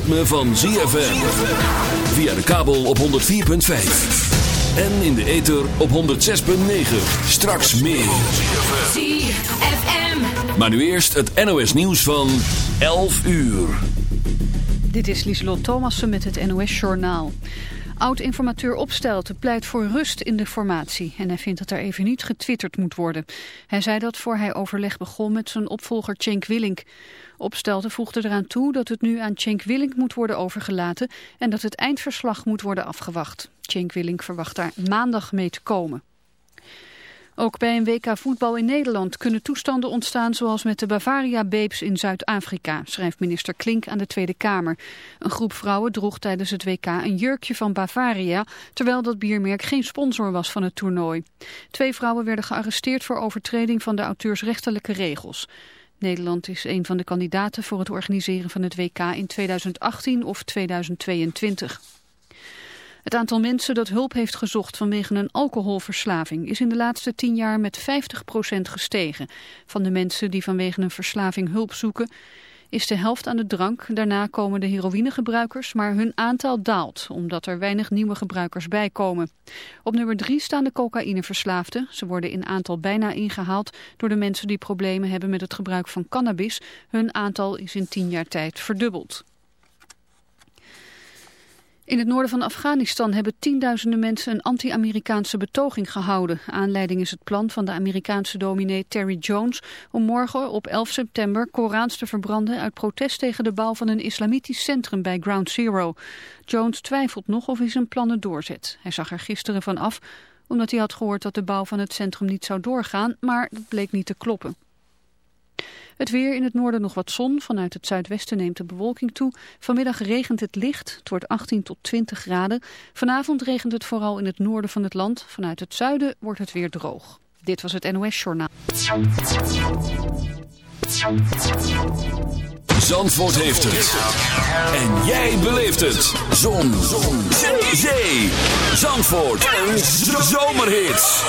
ritme van ZFM. Via de kabel op 104.5. En in de ether op 106.9. Straks meer. ZFM. Maar nu eerst het NOS nieuws van 11 uur. Dit is Lieselot Thomassen met het NOS-journaal. Oud-informateur Opstelten pleit voor rust in de formatie en hij vindt dat er even niet getwitterd moet worden. Hij zei dat voor hij overleg begon met zijn opvolger Cenk Willink. Opstelten voegde eraan toe dat het nu aan Cenk Willink moet worden overgelaten en dat het eindverslag moet worden afgewacht. Cenk Willink verwacht daar maandag mee te komen. Ook bij een WK voetbal in Nederland kunnen toestanden ontstaan zoals met de Bavaria Babes in Zuid-Afrika, schrijft minister Klink aan de Tweede Kamer. Een groep vrouwen droeg tijdens het WK een jurkje van Bavaria, terwijl dat biermerk geen sponsor was van het toernooi. Twee vrouwen werden gearresteerd voor overtreding van de auteursrechtelijke regels. Nederland is een van de kandidaten voor het organiseren van het WK in 2018 of 2022. Het aantal mensen dat hulp heeft gezocht vanwege een alcoholverslaving is in de laatste tien jaar met 50% gestegen. Van de mensen die vanwege een verslaving hulp zoeken is de helft aan de drank. Daarna komen de heroïnegebruikers, maar hun aantal daalt omdat er weinig nieuwe gebruikers bijkomen. Op nummer drie staan de cocaïneverslaafden. Ze worden in aantal bijna ingehaald door de mensen die problemen hebben met het gebruik van cannabis. Hun aantal is in tien jaar tijd verdubbeld. In het noorden van Afghanistan hebben tienduizenden mensen een anti-Amerikaanse betoging gehouden. Aanleiding is het plan van de Amerikaanse dominee Terry Jones om morgen op 11 september Korans te verbranden uit protest tegen de bouw van een islamitisch centrum bij Ground Zero. Jones twijfelt nog of hij zijn plannen doorzet. Hij zag er gisteren van af omdat hij had gehoord dat de bouw van het centrum niet zou doorgaan, maar dat bleek niet te kloppen. Het weer in het noorden nog wat zon. Vanuit het zuidwesten neemt de bewolking toe. Vanmiddag regent het licht. Het wordt 18 tot 20 graden. Vanavond regent het vooral in het noorden van het land. Vanuit het zuiden wordt het weer droog. Dit was het NOS Journaal. Zandvoort heeft het. En jij beleeft het. Zon. Zon. Zee. Zandvoort. Een zomerhit.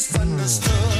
misunderstood.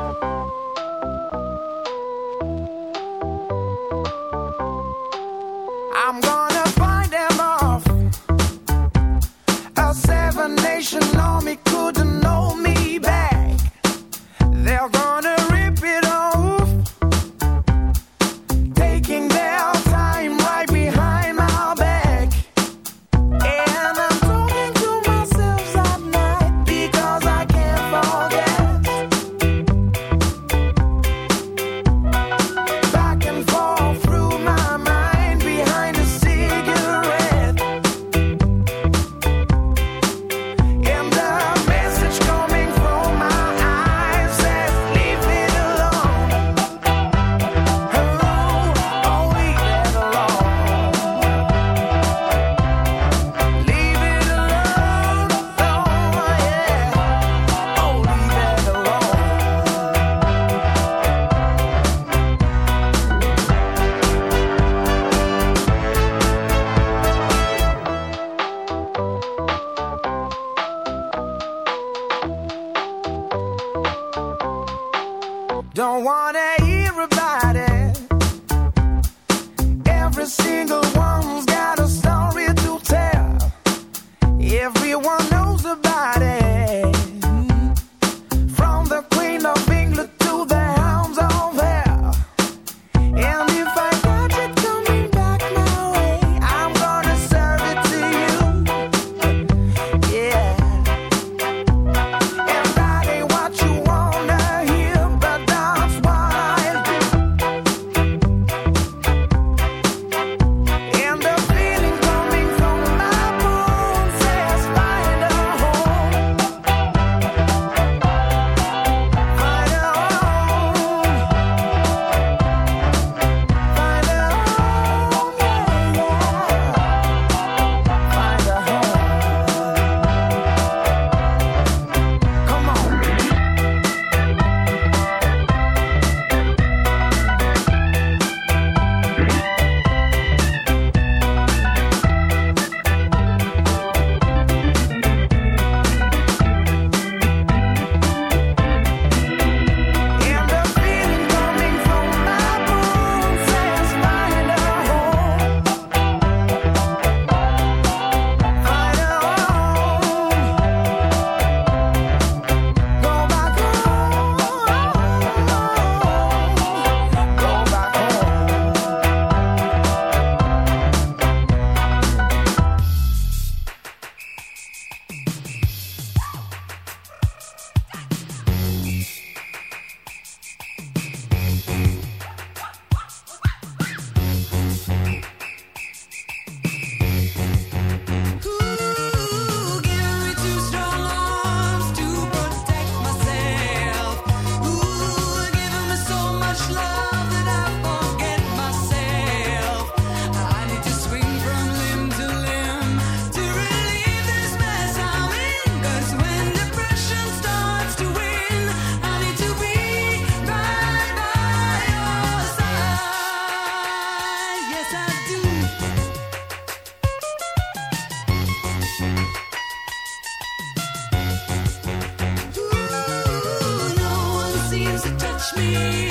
Touch me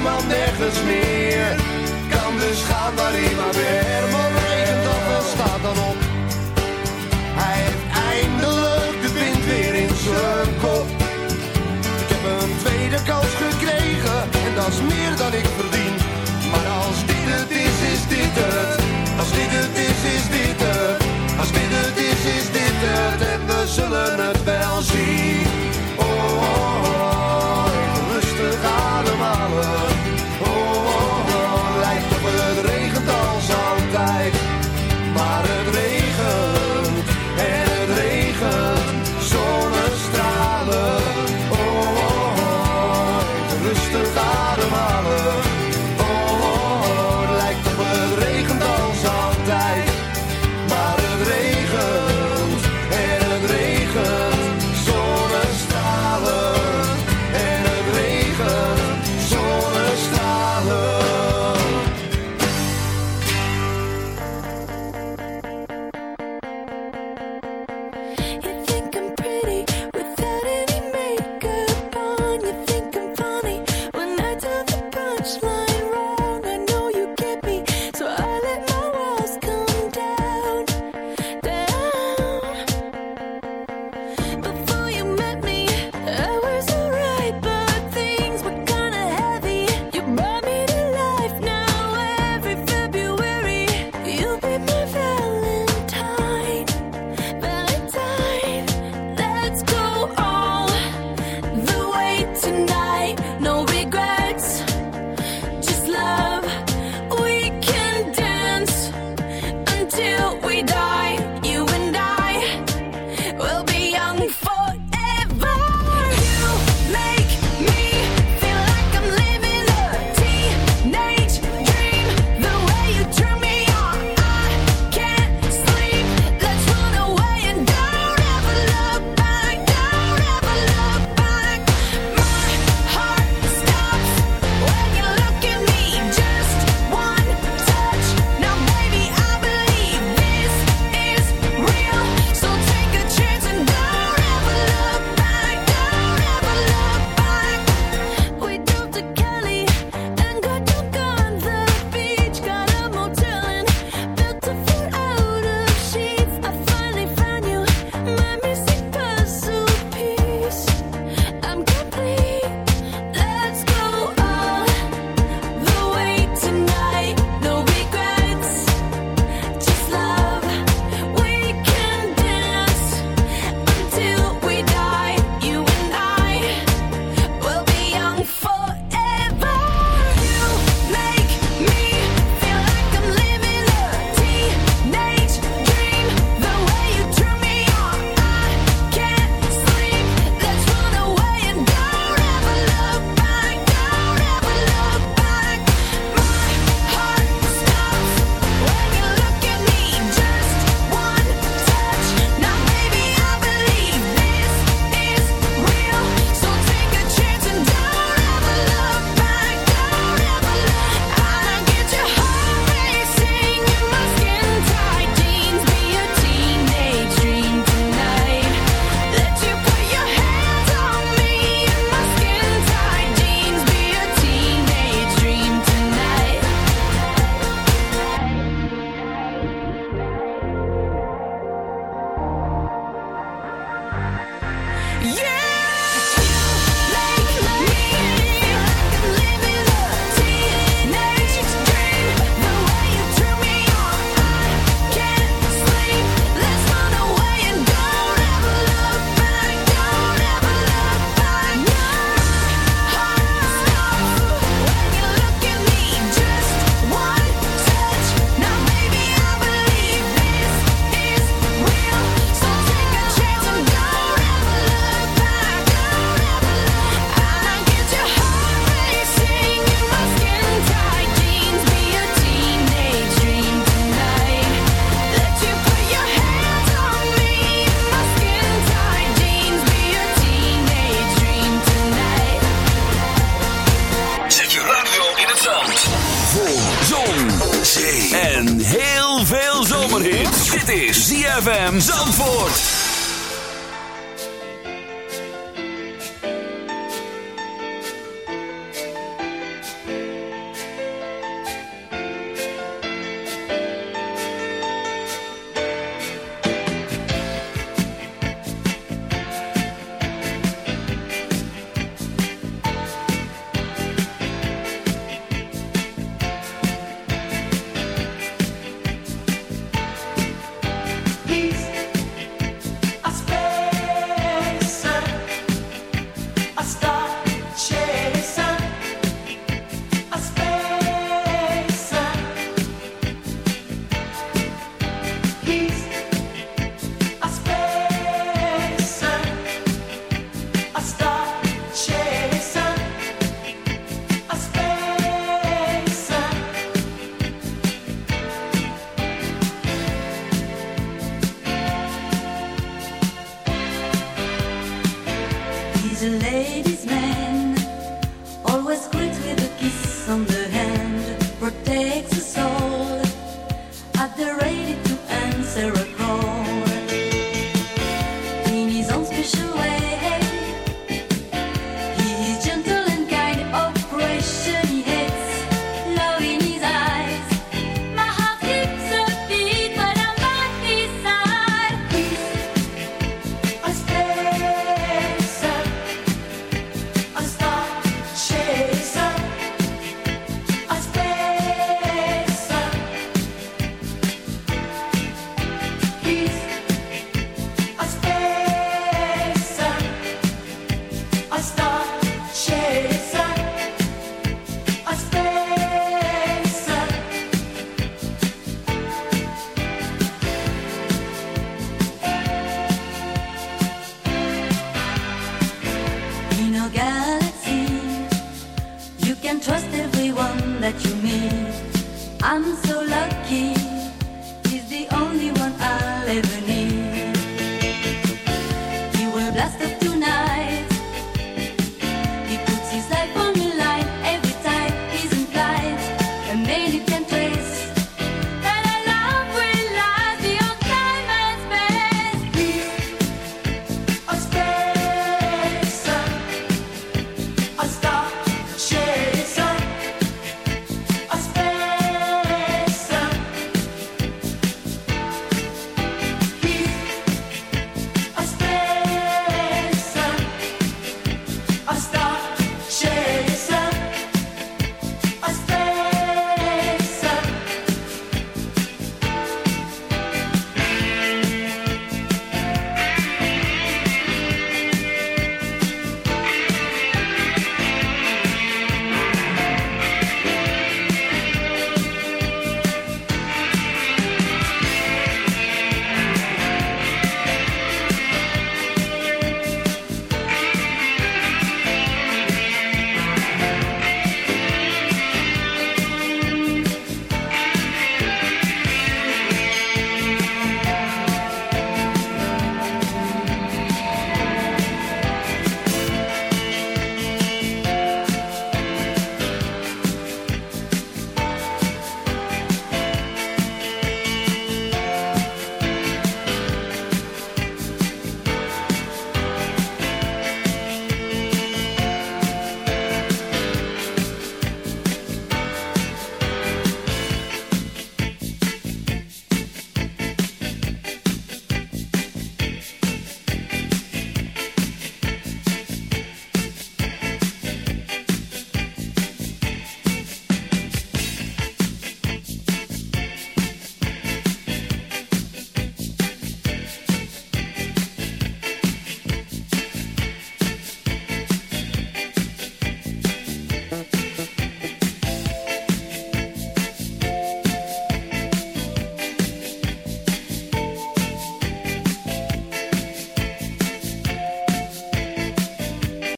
Niemand, nergens meer. Kan dus gaan waar hij maar weer.